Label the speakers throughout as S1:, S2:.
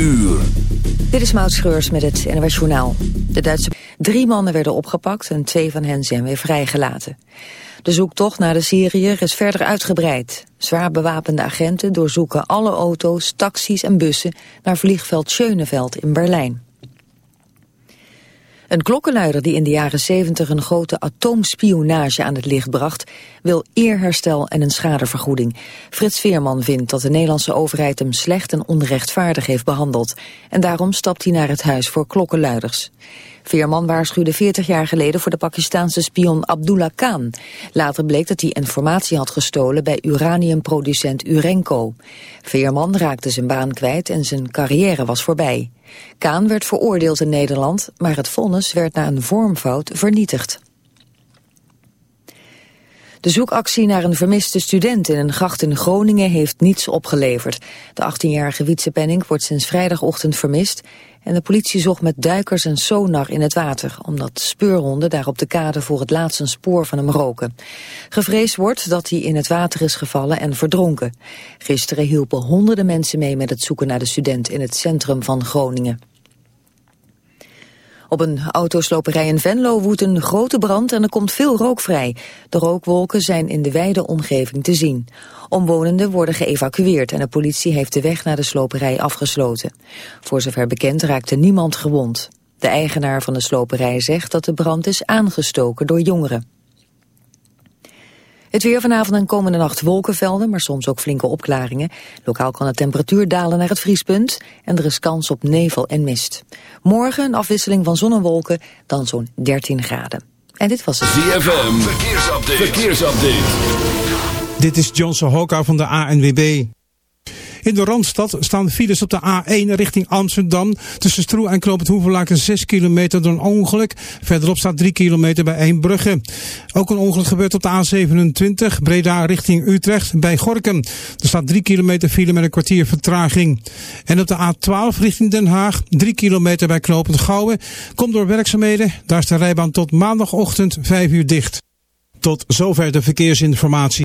S1: uur.
S2: Dit is Maud Schreurs met het NWS Journaal. De Duitse drie mannen werden opgepakt en twee van hen zijn weer vrijgelaten. De zoektocht naar de Syriër is verder uitgebreid. Zwaar bewapende agenten doorzoeken alle auto's, taxis en bussen naar vliegveld Schöneveld in Berlijn. Een klokkenluider die in de jaren 70 een grote atoomspionage aan het licht bracht, wil eerherstel en een schadevergoeding. Frits Veerman vindt dat de Nederlandse overheid hem slecht en onrechtvaardig heeft behandeld. En daarom stapt hij naar het huis voor klokkenluiders. Veerman waarschuwde 40 jaar geleden voor de Pakistaanse spion Abdullah Khan. Later bleek dat hij informatie had gestolen bij uraniumproducent Urenco. Veerman raakte zijn baan kwijt en zijn carrière was voorbij. Kaan werd veroordeeld in Nederland, maar het vonnis werd na een vormfout vernietigd. De zoekactie naar een vermiste student in een gracht in Groningen heeft niets opgeleverd. De 18-jarige Wietse Penning wordt sinds vrijdagochtend vermist en de politie zocht met duikers en sonar in het water, omdat speurhonden daar op de kade voor het laatste spoor van hem roken. Gevreesd wordt dat hij in het water is gevallen en verdronken. Gisteren hielpen honderden mensen mee met het zoeken naar de student in het centrum van Groningen. Op een autosloperij in Venlo woedt een grote brand en er komt veel rook vrij. De rookwolken zijn in de wijde omgeving te zien. Omwonenden worden geëvacueerd en de politie heeft de weg naar de sloperij afgesloten. Voor zover bekend raakte niemand gewond. De eigenaar van de sloperij zegt dat de brand is aangestoken door jongeren. Het weer vanavond en komende nacht wolkenvelden, maar soms ook flinke opklaringen. Lokaal kan de temperatuur dalen naar het vriespunt en er is kans op nevel en mist. Morgen een afwisseling van zon en wolken, dan zo'n 13 graden. En dit was het.
S1: ZFM, verkeersupdate. verkeersupdate.
S3: Dit is Johnson Hoka van de ANWB. In de Randstad staan files op de A1 richting Amsterdam. Tussen Stroe en Knoop het Hoevelaken 6 kilometer door een ongeluk. Verderop staat 3 kilometer bij Eembrugge. Ook een ongeluk gebeurt op de A27 Breda richting Utrecht bij Gorkum. Er staat 3 kilometer file met een kwartier vertraging. En op de A12 richting Den Haag 3 kilometer bij Knopend Gouwen. Komt door werkzaamheden. Daar is de rijbaan tot maandagochtend 5 uur dicht. Tot zover de verkeersinformatie.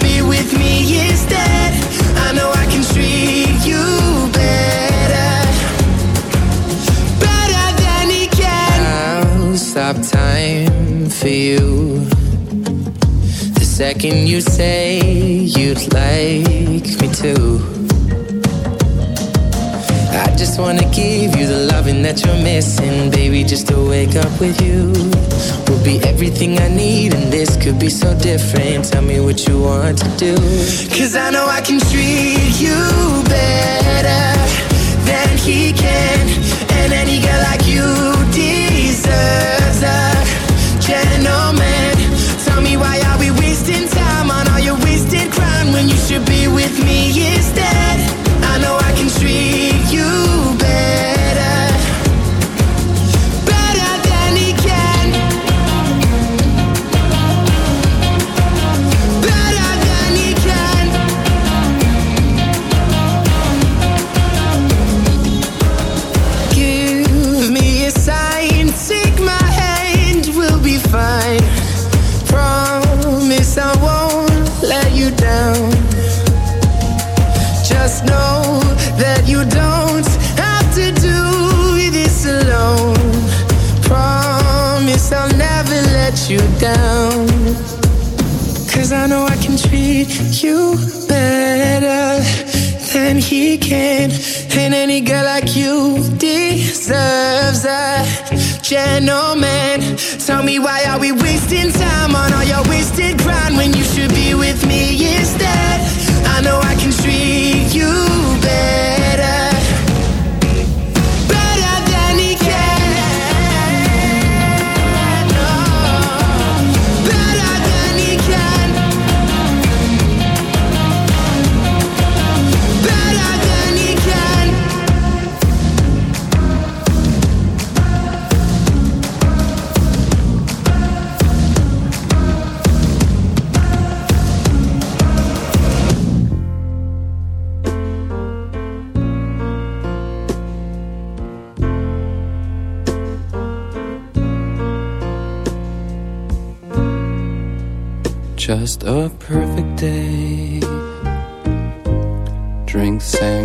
S4: be with me instead? I know I can treat you better, better than he can. I'll stop time for you. The second you say you'd like me to. I just wanna give you the loving that you're missing, baby, just to wake up with you be everything I need, and this could be so different. Tell me what you want to do. Cause I know I can treat you better than he can, and any girl like you deserves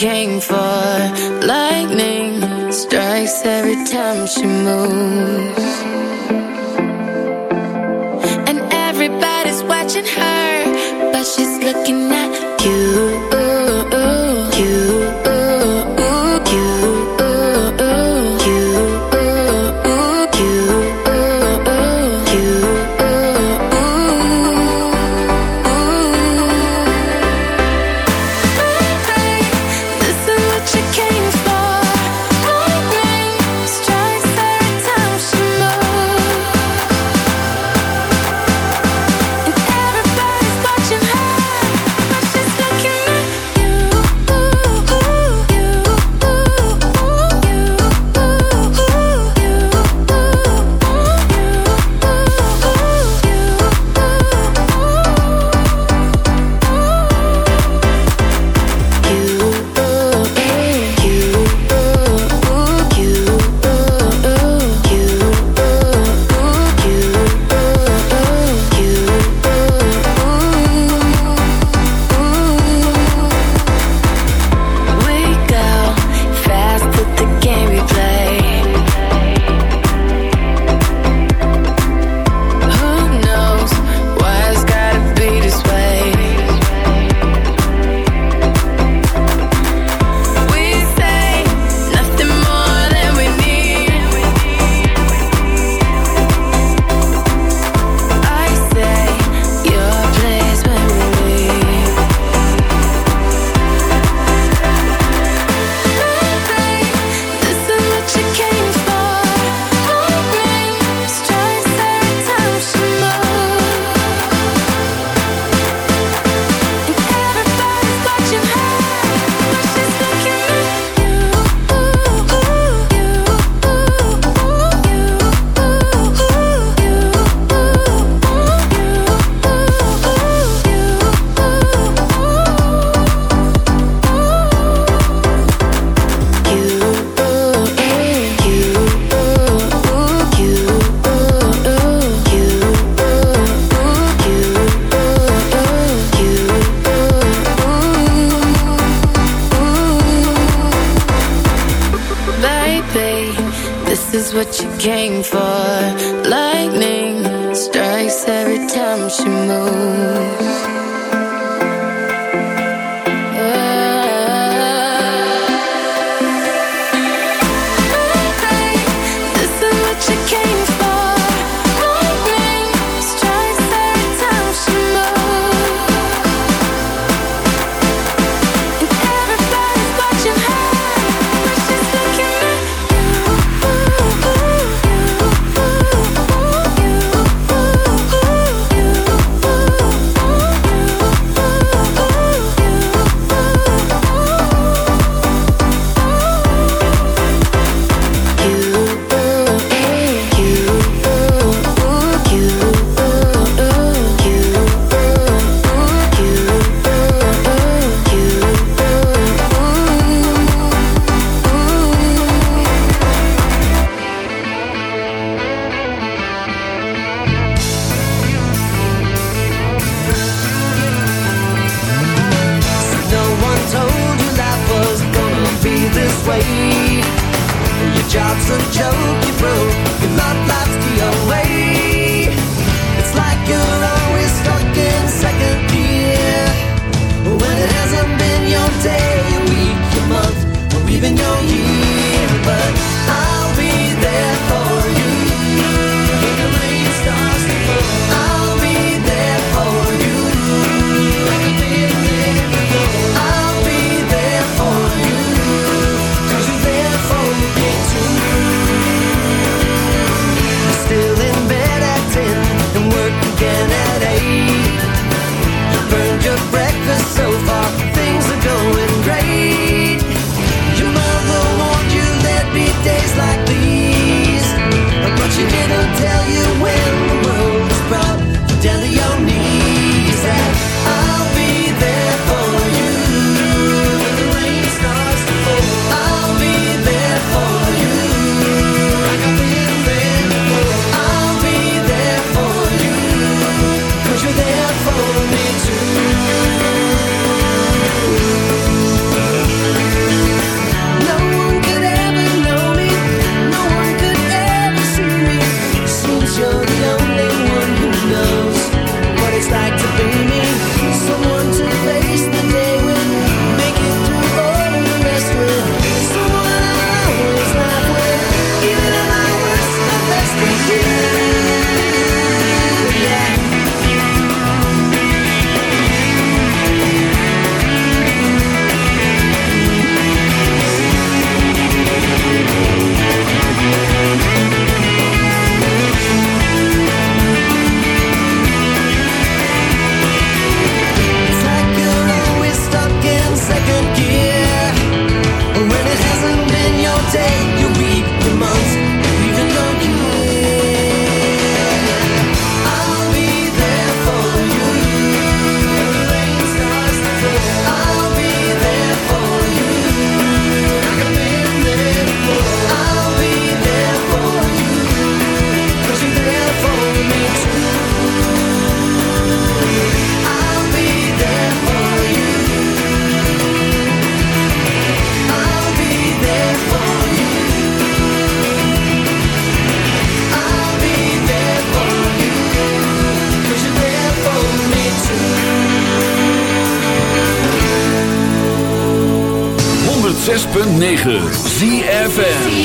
S5: came for.
S1: ZFM.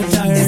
S6: Oh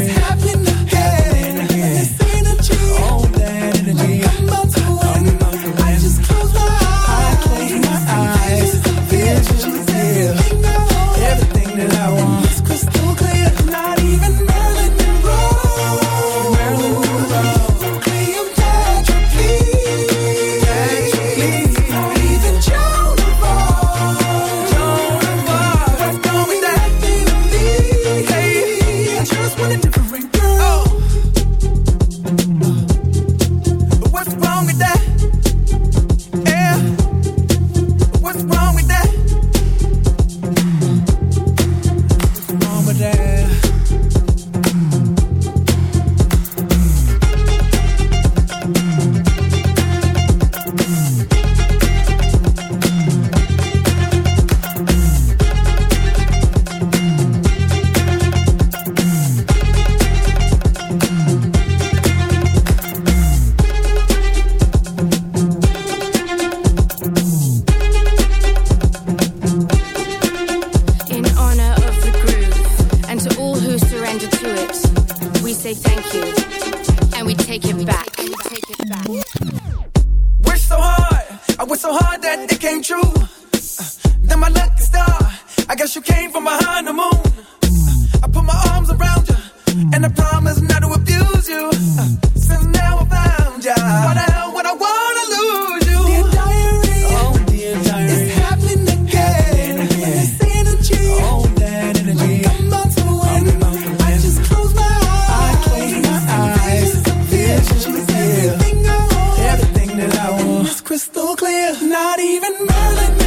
S6: Not even
S7: Merlin.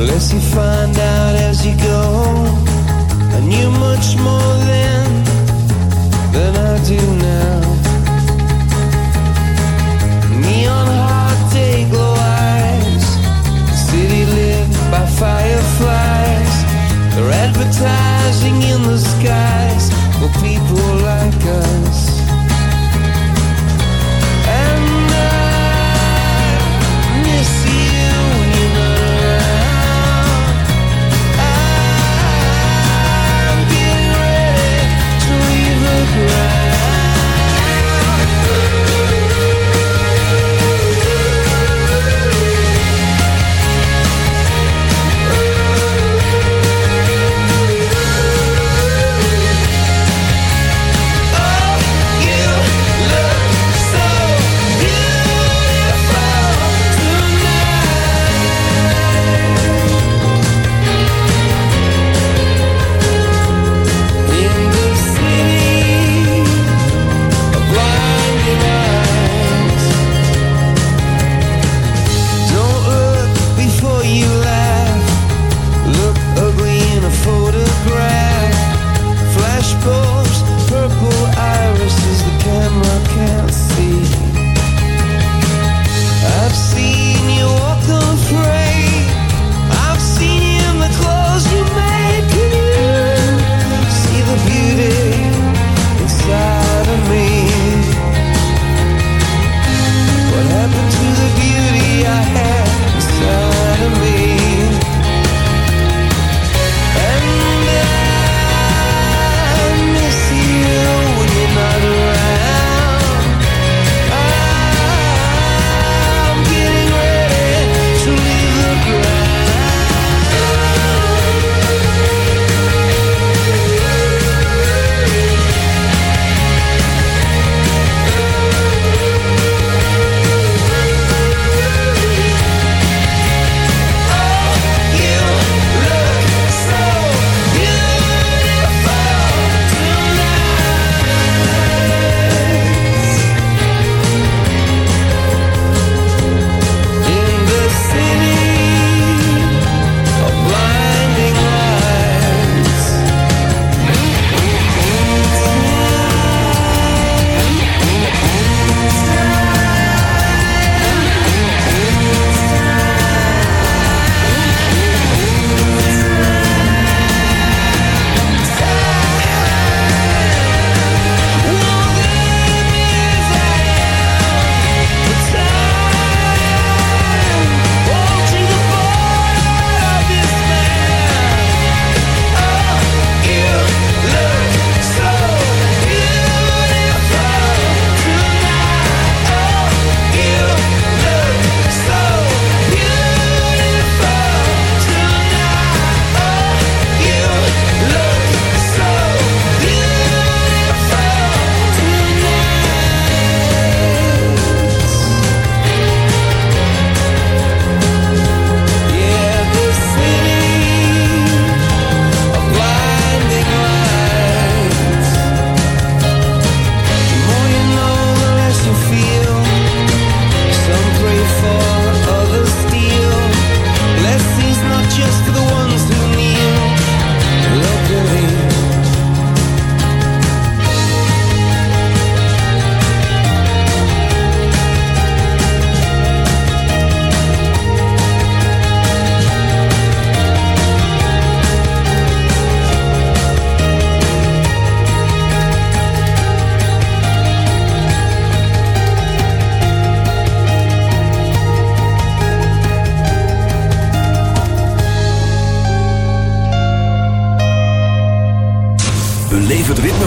S8: Unless you find out as you go, I knew much more then than I do now. Neon hard day glow eyes, city lit by fireflies. They're advertising in the skies for people like.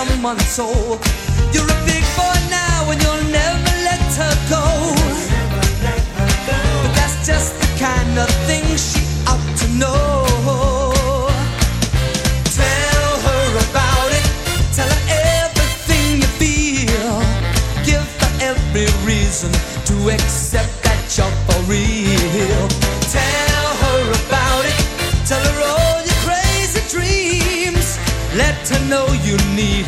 S9: Someone soul. You're a big boy now, and you'll never let her go. Let her go. But that's just the kind of thing she ought to know. to accept that you're for real.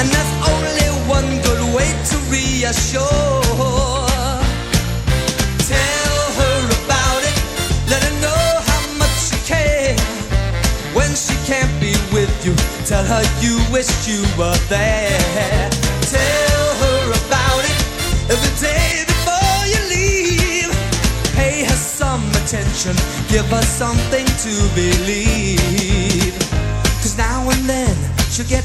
S9: and there's only one good way to reassure. Tell her about it, let her know how much you care. When she can't be with you, tell her you wished you were there. Tell her about it every day before you leave. Pay her some
S10: attention, give her something to believe. Cause now and then she'll get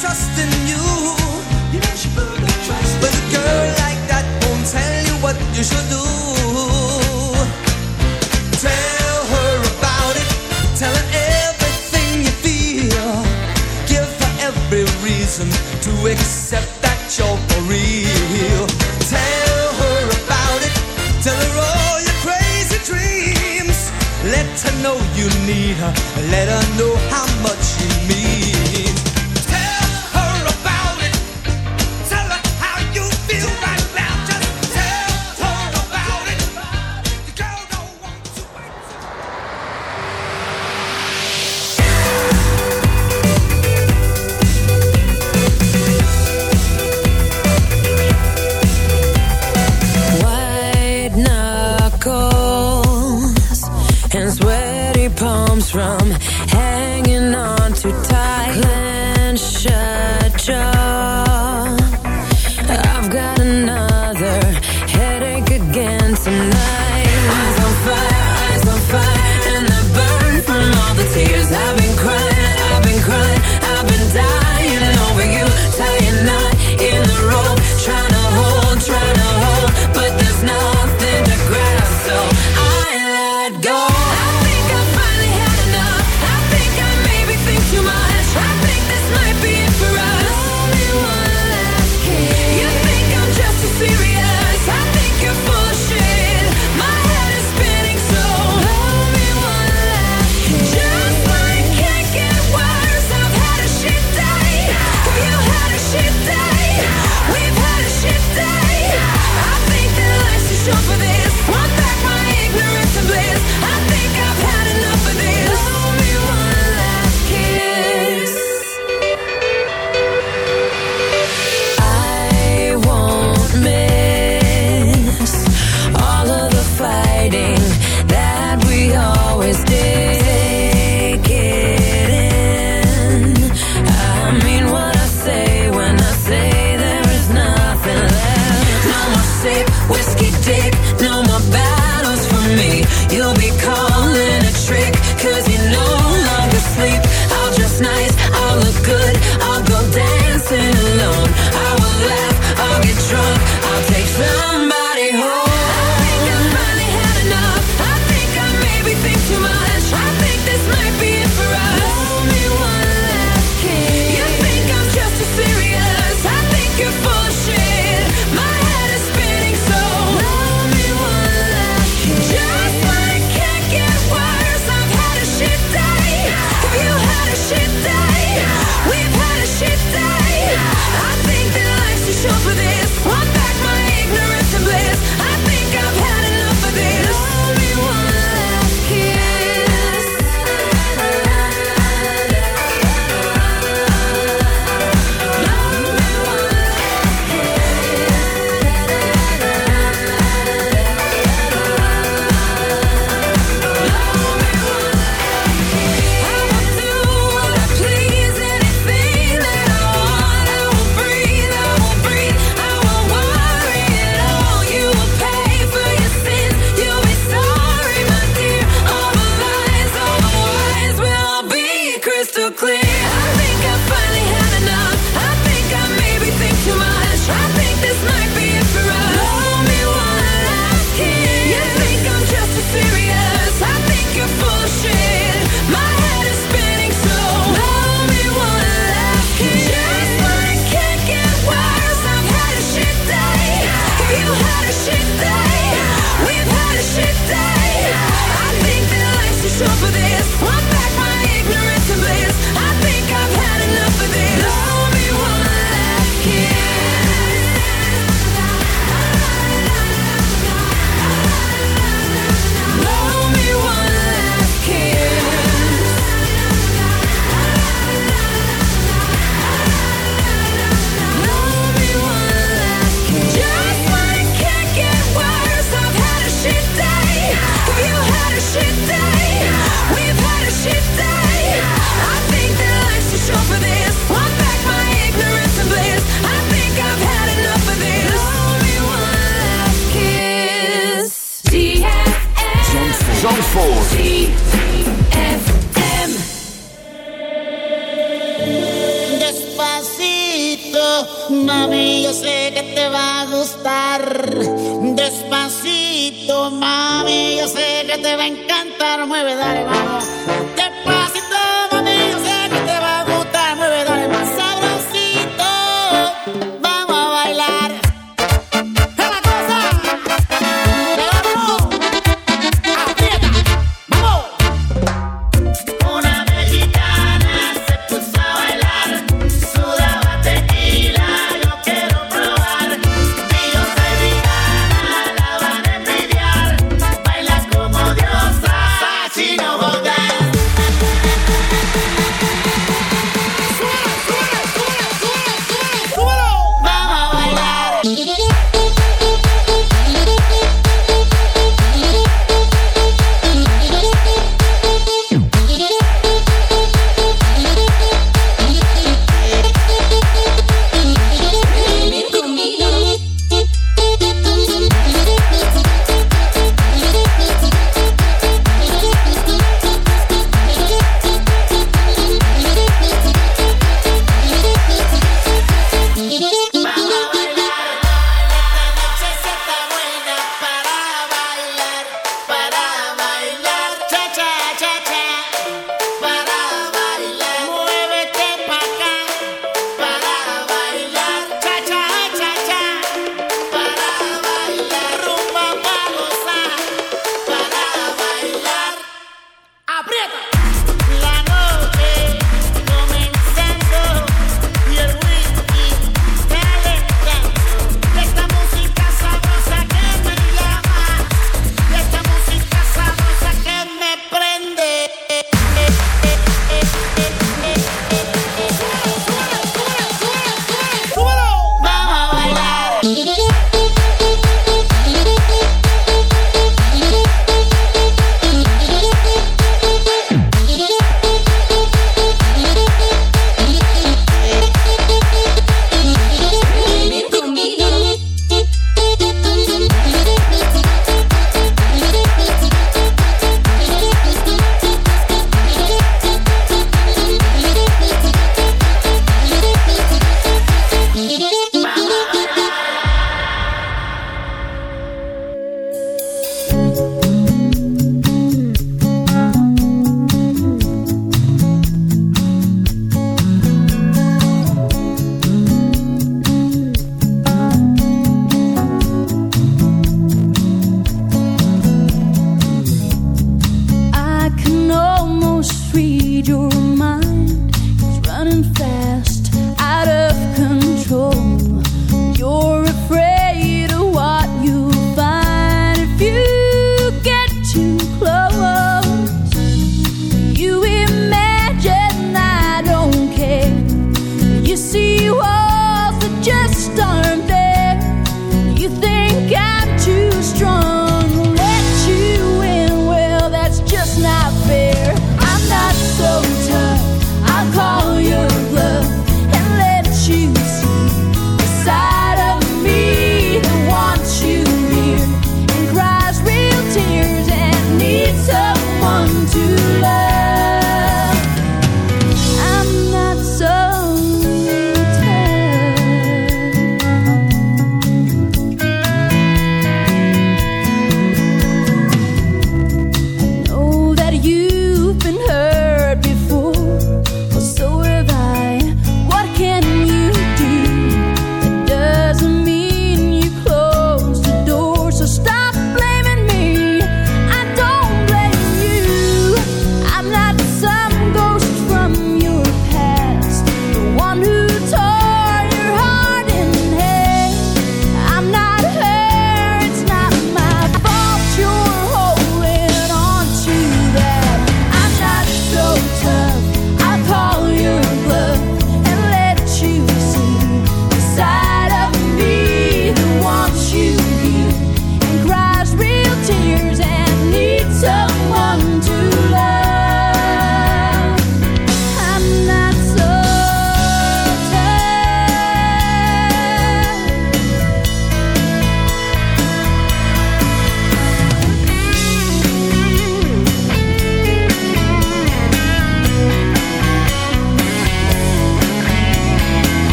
S10: trust in you. Yes, you but a girl you. like that won't tell you what you should do. Tell her about it. Tell her everything you feel. Give her every reason to accept that you're for real. Tell her about it. Tell her all your crazy dreams. Let her know you need her. Let her know how